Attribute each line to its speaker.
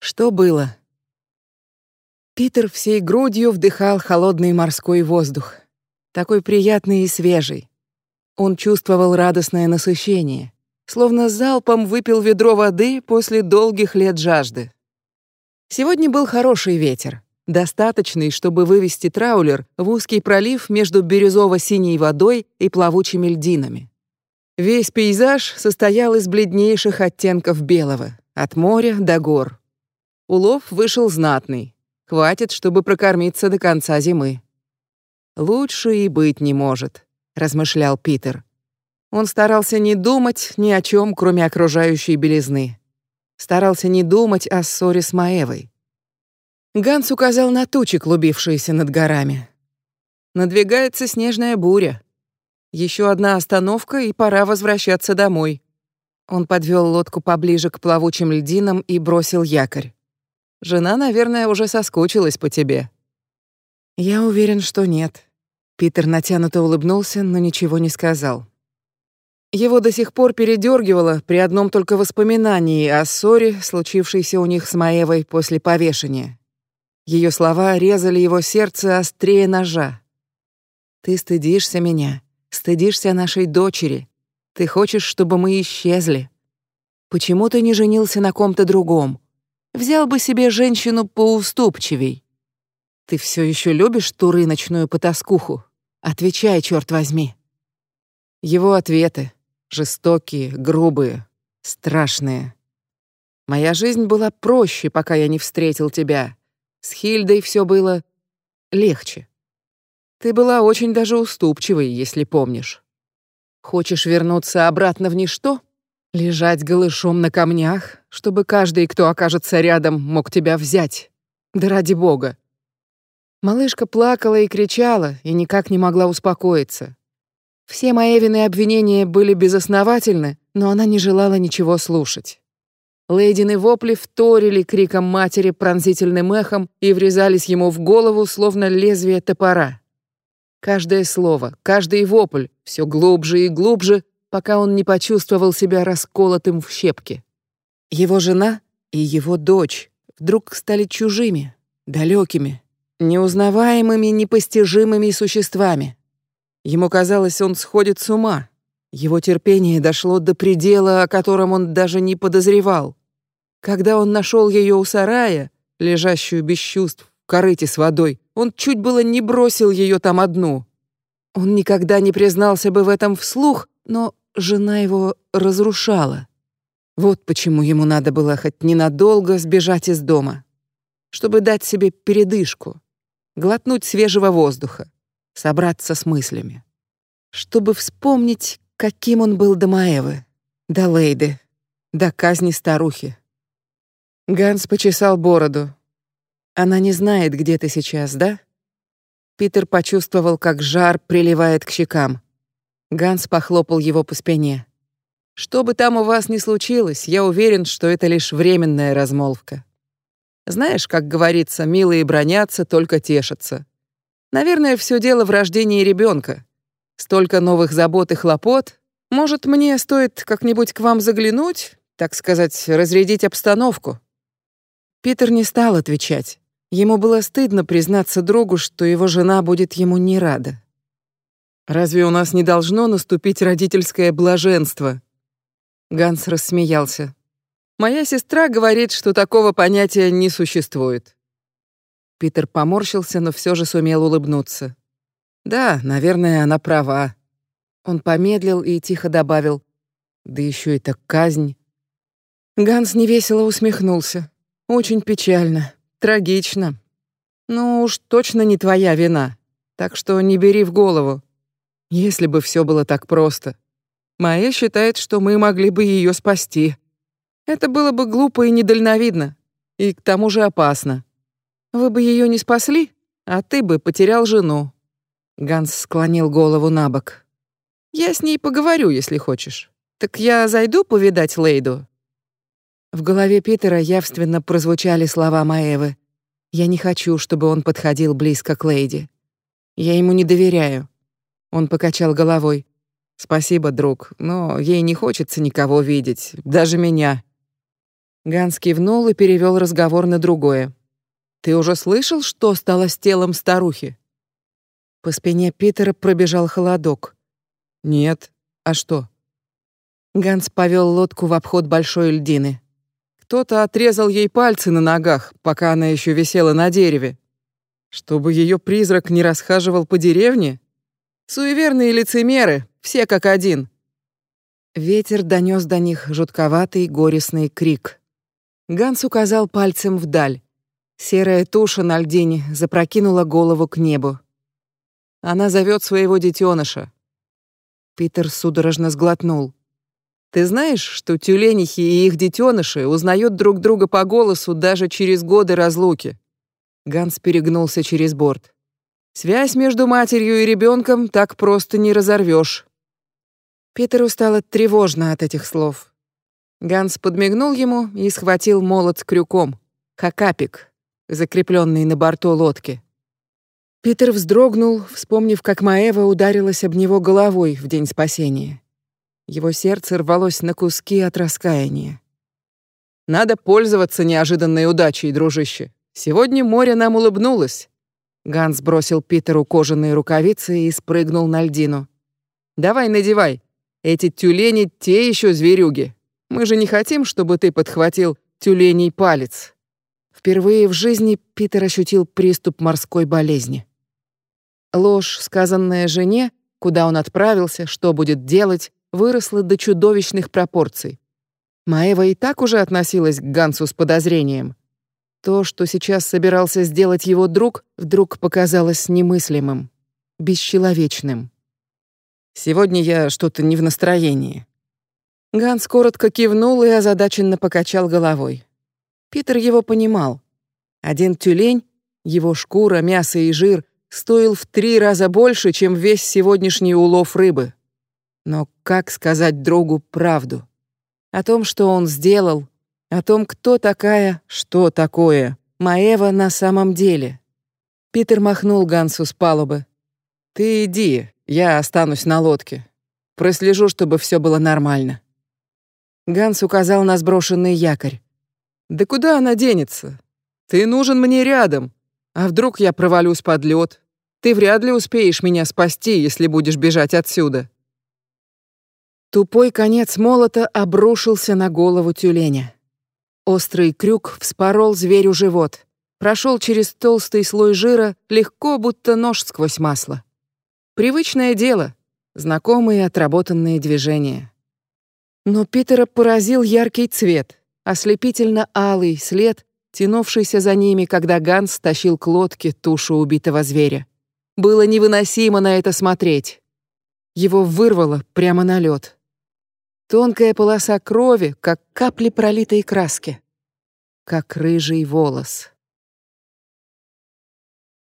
Speaker 1: Что было? Питер всей грудью вдыхал холодный морской воздух, такой приятный и свежий. Он чувствовал радостное насыщение, словно залпом выпил ведро воды после долгих лет жажды. Сегодня был хороший ветер, достаточный, чтобы вывести траулер в узкий пролив между бирюзово-синей водой и плавучими льдинами. Весь пейзаж состоял из бледнейших оттенков белого, от моря до гор. Улов вышел знатный. Хватит, чтобы прокормиться до конца зимы. Лучше и быть не может, размышлял Питер. Он старался не думать ни о чем, кроме окружающей белизны. Старался не думать о ссоре с Маевой. Ганс указал на тучи, клубившиеся над горами. Надвигается снежная буря. Еще одна остановка, и пора возвращаться домой. Он подвел лодку поближе к плавучим льдинам и бросил якорь. Жена, наверное, уже соскучилась по тебе. Я уверен, что нет. Питер натянуто улыбнулся, но ничего не сказал. Его до сих пор передергивало при одном только воспоминании о ссоре, случившейся у них с Маевой после повешения. Ее слова резали его сердце острее ножа. Ты стыдишься меня, стыдишься нашей дочери. Ты хочешь, чтобы мы исчезли. Почему ты не женился на ком-то другом? Взял бы себе женщину поуступчивей. Ты все еще любишь ту рыночную потаскуху? Отвечай, черт возьми. Его ответы жестокие, грубые, страшные. Моя жизнь была проще, пока я не встретил тебя. С Хильдой все было легче. Ты была очень даже уступчивой, если помнишь. Хочешь вернуться обратно в ничто? Лежать голышом на камнях, чтобы каждый, кто окажется рядом, мог тебя взять. Да ради бога. Малышка плакала и кричала, и никак не могла успокоиться. Все мои вины обвинения были безосновательны, но она не желала ничего слушать. Лейдины вопли вторили криком матери пронзительным эхом и врезались ему в голову, словно лезвие топора. Каждое слово, каждый вопль все глубже и глубже пока он не почувствовал себя расколотым в щепки. Его жена и его дочь вдруг стали чужими, далекими, неузнаваемыми, непостижимыми существами. Ему казалось, он сходит с ума. Его терпение дошло до предела, о котором он даже не подозревал. Когда он нашел ее у сарая, лежащую без чувств в корыте с водой, он чуть было не бросил ее там одну. Он никогда не признался бы в этом вслух, но жена его разрушала. Вот почему ему надо было хоть ненадолго сбежать из дома, чтобы дать себе передышку, глотнуть свежего воздуха, собраться с мыслями, чтобы вспомнить, каким он был до Маевы, до Лейды, до казни старухи. Ганс почесал бороду. Она не знает, где ты сейчас, да? Питер почувствовал, как жар приливает к щекам. Ганс похлопал его по спине. Что бы там у вас ни случилось, я уверен, что это лишь временная размолвка. Знаешь, как говорится, милые бронятся, только тешатся. Наверное, все дело в рождении ребенка. Столько новых забот и хлопот. Может, мне стоит как-нибудь к вам заглянуть, так сказать, разрядить обстановку? Питер не стал отвечать. Ему было стыдно признаться другу, что его жена будет ему не рада. Разве у нас не должно наступить родительское блаженство? Ганс рассмеялся. Моя сестра говорит, что такого понятия не существует. Питер поморщился, но все же сумел улыбнуться. Да, наверное, она права. Он помедлил и тихо добавил: "Да еще это казнь". Ганс невесело усмехнулся. Очень печально, трагично. Ну уж точно не твоя вина. Так что не бери в голову. Если бы все было так просто. Майя считает, что мы могли бы ее спасти. Это было бы глупо и недальновидно, и к тому же опасно. Вы бы ее не спасли, а ты бы потерял жену. Ганс склонил голову на бок. Я с ней поговорю, если хочешь. Так я зайду повидать Лейду. В голове Питера явственно прозвучали слова Маевы. Я не хочу, чтобы он подходил близко к Лейди. Я ему не доверяю. Он покачал головой. Спасибо, друг, но ей не хочется никого видеть, даже меня. Ганс кивнул и перевел разговор на другое. Ты уже слышал, что стало с телом старухи? По спине Питера пробежал холодок. Нет. А что? Ганс повел лодку в обход большой льдины. Кто-то отрезал ей пальцы на ногах, пока она еще висела на дереве. Чтобы ее призрак не расхаживал по деревне? Суеверные лицемеры, все как один. Ветер донес до них жутковатый горестный крик. Ганс указал пальцем вдаль. Серая туша на льдине запрокинула голову к небу. Она зовет своего детеныша. Питер судорожно сглотнул. Ты знаешь, что тюленихи и их детеныши узнают друг друга по голосу даже через годы разлуки? Ганс перегнулся через борт. Связь между матерью и ребенком так просто не разорвешь. Питеру стало тревожно от этих слов. Ганс подмигнул ему и схватил молот с крюком, хакапик, закрепленный на борту лодки. Питер вздрогнул, вспомнив, как Маева ударилась об него головой в день спасения. Его сердце рвалось на куски от раскаяния. Надо пользоваться неожиданной удачей, дружище. Сегодня море нам улыбнулось. Ганс бросил Питеру кожаные рукавицы и спрыгнул на льдину. Давай, надевай. Эти тюлени те еще зверюги. Мы же не хотим, чтобы ты подхватил тюленей палец. Впервые в жизни Питер ощутил приступ морской болезни. Ложь, сказанная жене, куда он отправился, что будет делать, выросла до чудовищных пропорций. Маева и так уже относилась к Гансу с подозрением. То, что сейчас собирался сделать его друг, вдруг показалось немыслимым, бесчеловечным. «Сегодня я что-то не в настроении». Ганс коротко кивнул и озадаченно покачал головой. Питер его понимал. Один тюлень, его шкура, мясо и жир стоил в три раза больше, чем весь сегодняшний улов рыбы. Но как сказать другу правду? О том, что он сделал, о том, кто такая, что такое Маева на самом деле. Питер махнул Гансу с палубы. «Ты иди, я останусь на лодке. Прослежу, чтобы все было нормально». Ганс указал на сброшенный якорь. «Да куда она денется? Ты нужен мне рядом. А вдруг я провалюсь под лед? Ты вряд ли успеешь меня спасти, если будешь бежать отсюда». Тупой конец молота обрушился на голову тюленя. Острый крюк вспорол зверю живот, прошел через толстый слой жира легко, будто нож сквозь масло. Привычное дело, знакомые отработанные движения. Но Питера поразил яркий цвет, ослепительно алый след, тянувшийся за ними, когда Ганс тащил к лодке тушу убитого зверя. Было невыносимо на это смотреть. Его вырвало прямо на лед. Тонкая полоса крови, как капли пролитой краски. Как рыжий волос.